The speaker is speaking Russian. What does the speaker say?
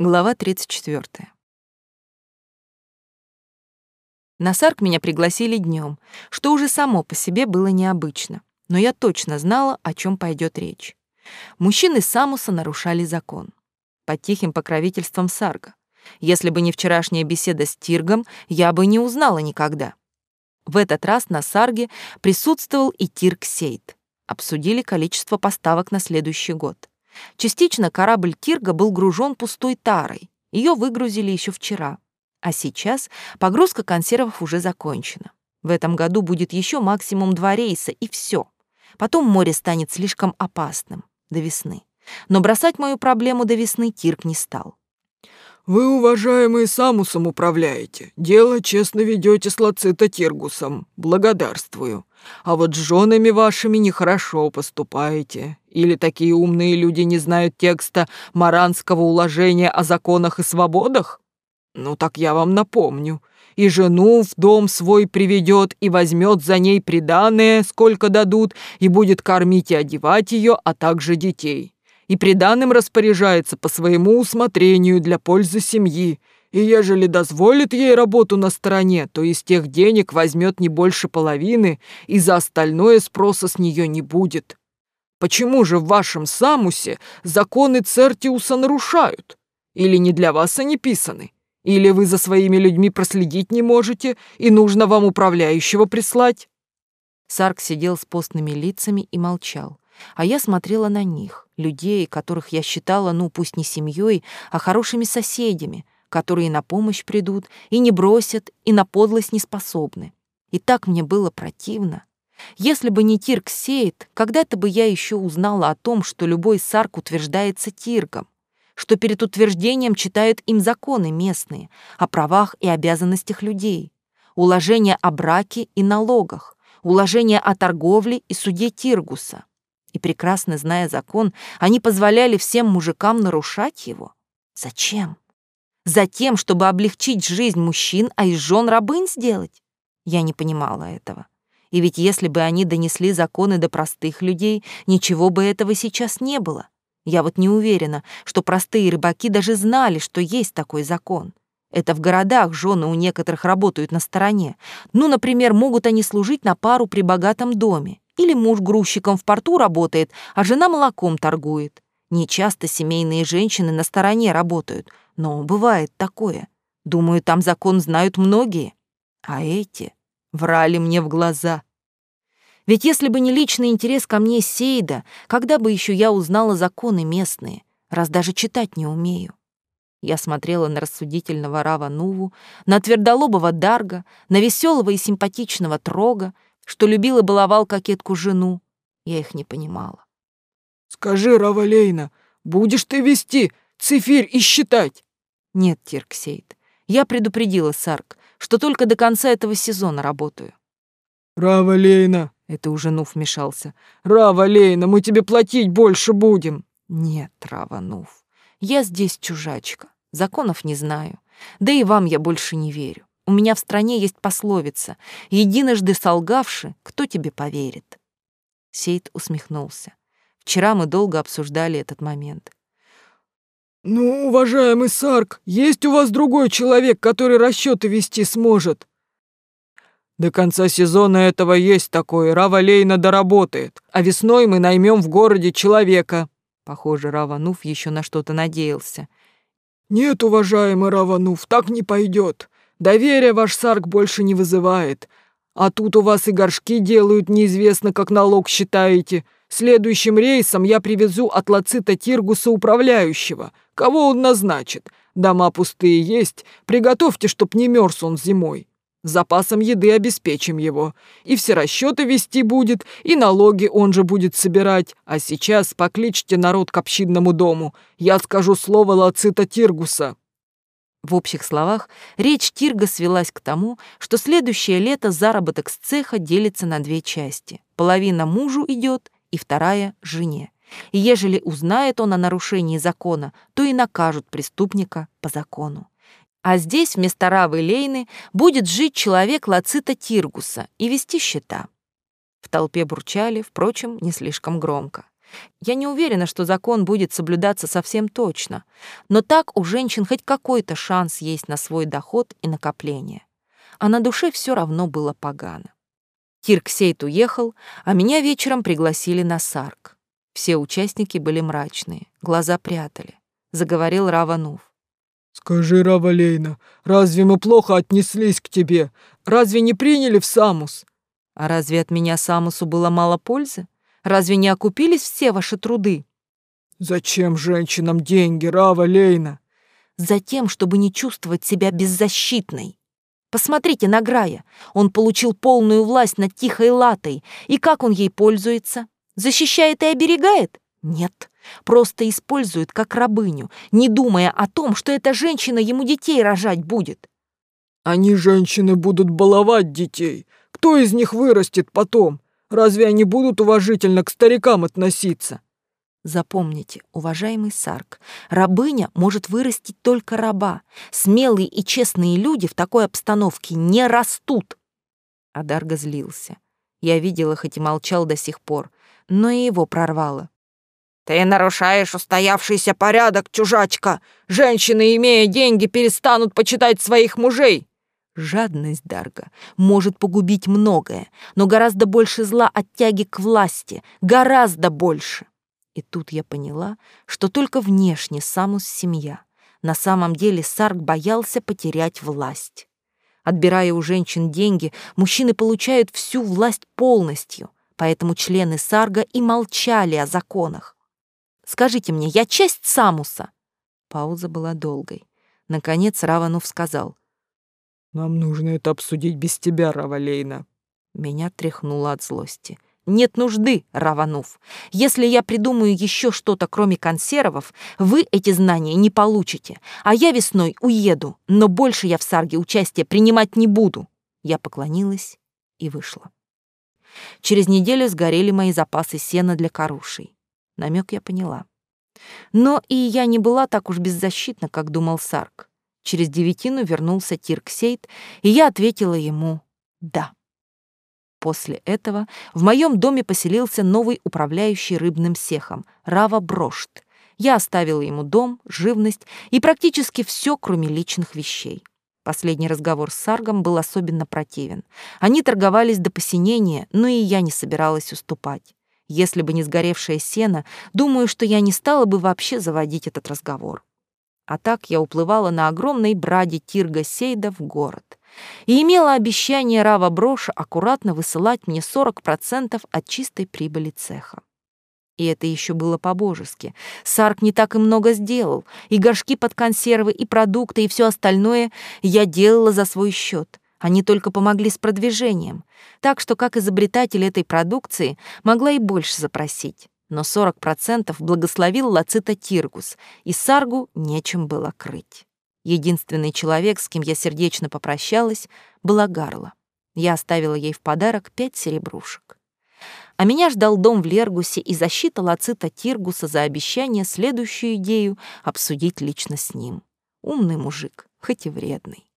Глава 34. На сарк меня пригласили днем, что уже само по себе было необычно, но я точно знала, о чем пойдет речь. Мужчины Самуса нарушали закон. Под тихим покровительством сарга. Если бы не вчерашняя беседа с Тиргом, я бы не узнала никогда. В этот раз на сарге присутствовал и Тирг Сейт. Обсудили количество поставок на следующий год. Частично корабль Тирга был гружен пустой тарой. Ее выгрузили еще вчера. А сейчас погрузка консервов уже закончена. В этом году будет еще максимум два рейса, и все. Потом море станет слишком опасным. До весны. Но бросать мою проблему до весны Тирк не стал. «Вы, уважаемые, Самусом управляете. Дело честно ведете с Лацита Тиргусом. Благодарствую. А вот с женами вашими нехорошо поступаете. Или такие умные люди не знают текста Маранского уложения о законах и свободах? Ну так я вам напомню. И жену в дом свой приведет и возьмет за ней приданое, сколько дадут, и будет кормить и одевать ее, а также детей и приданным распоряжается по своему усмотрению для пользы семьи, и ежели дозволит ей работу на стороне, то из тех денег возьмет не больше половины, и за остальное спроса с нее не будет. Почему же в вашем Самусе законы Цертиуса нарушают? Или не для вас они писаны? Или вы за своими людьми проследить не можете, и нужно вам управляющего прислать?» Сарк сидел с постными лицами и молчал, а я смотрела на них людей, которых я считала, ну, пусть не семьей, а хорошими соседями, которые на помощь придут и не бросят, и на подлость не способны. И так мне было противно. Если бы не Тирк сеет, когда-то бы я еще узнала о том, что любой сарк утверждается Тирком, что перед утверждением читают им законы местные о правах и обязанностях людей, уложения о браке и налогах, уложения о торговле и суде Тиргуса, и прекрасно зная закон, они позволяли всем мужикам нарушать его. Зачем? Затем, чтобы облегчить жизнь мужчин, а из жен рабынь сделать? Я не понимала этого. И ведь если бы они донесли законы до простых людей, ничего бы этого сейчас не было. Я вот не уверена, что простые рыбаки даже знали, что есть такой закон. Это в городах жены у некоторых работают на стороне. Ну, например, могут они служить на пару при богатом доме. Или муж грузчиком в порту работает, а жена молоком торгует. Нечасто семейные женщины на стороне работают, но бывает такое. Думаю, там закон знают многие. А эти врали мне в глаза. Ведь если бы не личный интерес ко мне Сейда, когда бы еще я узнала законы местные, раз даже читать не умею? Я смотрела на рассудительного Рава Нуву, на твердолобого Дарга, на веселого и симпатичного Трога, что любила баловал кокетку жену. Я их не понимала. «Скажи, Равалейна, будешь ты вести цифирь и считать?» «Нет, Тирксейд, я предупредила Сарк, что только до конца этого сезона работаю». «Равалейна!» — это уже Нуф вмешался. «Равалейна, мы тебе платить больше будем!» «Нет, Рава Нуф, я здесь чужачка, законов не знаю, да и вам я больше не верю. У меня в стране есть пословица «Единожды солгавши, кто тебе поверит?» Сейд усмехнулся. Вчера мы долго обсуждали этот момент. «Ну, уважаемый Сарк, есть у вас другой человек, который расчеты вести сможет?» «До конца сезона этого есть такой, Рава Лейна доработает, а весной мы наймем в городе человека». Похоже, Раванув еще на что-то надеялся. «Нет, уважаемый Раванув, так не пойдет. Доверия ваш сарк больше не вызывает. А тут у вас и горшки делают, неизвестно, как налог считаете. Следующим рейсом я привезу от Лацита Тиргуса управляющего. Кого он назначит? Дома пустые есть. Приготовьте, чтоб не мерз он зимой. Запасом еды обеспечим его. И все расчеты вести будет, и налоги он же будет собирать. А сейчас покличьте народ к общинному дому. Я скажу слово Лацита Тиргуса». В общих словах, речь Тирга свелась к тому, что следующее лето заработок с цеха делится на две части. Половина мужу идет, и вторая — жене. И ежели узнает он о нарушении закона, то и накажут преступника по закону. А здесь вместо Равы Лейны будет жить человек Лацита Тиргуса и вести счета. В толпе бурчали, впрочем, не слишком громко. Я не уверена, что закон будет соблюдаться совсем точно, но так у женщин хоть какой-то шанс есть на свой доход и накопление. А на душе все равно было погано. Кирксейт уехал, а меня вечером пригласили на сарк. Все участники были мрачные, глаза прятали. Заговорил Раванув. «Скажи, Равалейна, разве мы плохо отнеслись к тебе? Разве не приняли в Самус?» «А разве от меня Самусу было мало пользы? Разве не окупились все ваши труды?» «Зачем женщинам деньги, Равалейна?» «Затем, чтобы не чувствовать себя беззащитной. Посмотрите на Грая. Он получил полную власть над Тихой Латой. И как он ей пользуется? Защищает и оберегает? Нет, просто использует как рабыню, не думая о том, что эта женщина ему детей рожать будет. Они, женщины, будут баловать детей. Кто из них вырастет потом? Разве они будут уважительно к старикам относиться? Запомните, уважаемый Сарк, рабыня может вырастить только раба. Смелые и честные люди в такой обстановке не растут. Адарга злился. Я видела, хоть и молчал до сих пор но и его прорвало. «Ты нарушаешь устоявшийся порядок, чужачка! Женщины, имея деньги, перестанут почитать своих мужей!» Жадность, Дарга, может погубить многое, но гораздо больше зла от тяги к власти, гораздо больше. И тут я поняла, что только внешне Самус семья. На самом деле Сарк боялся потерять власть. Отбирая у женщин деньги, мужчины получают всю власть полностью поэтому члены Сарга и молчали о законах. «Скажите мне, я часть Самуса?» Пауза была долгой. Наконец Раванов сказал. «Нам нужно это обсудить без тебя, Равалейна». Меня тряхнуло от злости. «Нет нужды, Раванов. Если я придумаю еще что-то, кроме консервов, вы эти знания не получите, а я весной уеду, но больше я в Сарге участие принимать не буду». Я поклонилась и вышла. Через неделю сгорели мои запасы сена для корушей. Намек я поняла. Но и я не была так уж беззащитна, как думал Сарк. Через девятину вернулся Тирксейт, и я ответила ему «да». После этого в моем доме поселился новый управляющий рыбным сехом, Рава Брошт. Я оставила ему дом, живность и практически все, кроме личных вещей. Последний разговор с Саргом был особенно противен. Они торговались до посинения, но и я не собиралась уступать. Если бы не сгоревшее сено, думаю, что я не стала бы вообще заводить этот разговор. А так я уплывала на огромной браде Тирга Сейда в город и имела обещание Рава Броша аккуратно высылать мне 40% от чистой прибыли цеха. И это еще было по-божески. Сарк не так и много сделал. И горшки под консервы, и продукты, и все остальное я делала за свой счет. Они только помогли с продвижением. Так что, как изобретатель этой продукции, могла и больше запросить. Но 40% благословил Лацита Тиргус, и Саргу нечем было крыть. Единственный человек, с кем я сердечно попрощалась, была Гарла. Я оставила ей в подарок пять серебрушек. А меня ждал дом в Лергусе и защита Лацита Тиргуса за обещание следующую идею обсудить лично с ним. Умный мужик, хоть и вредный.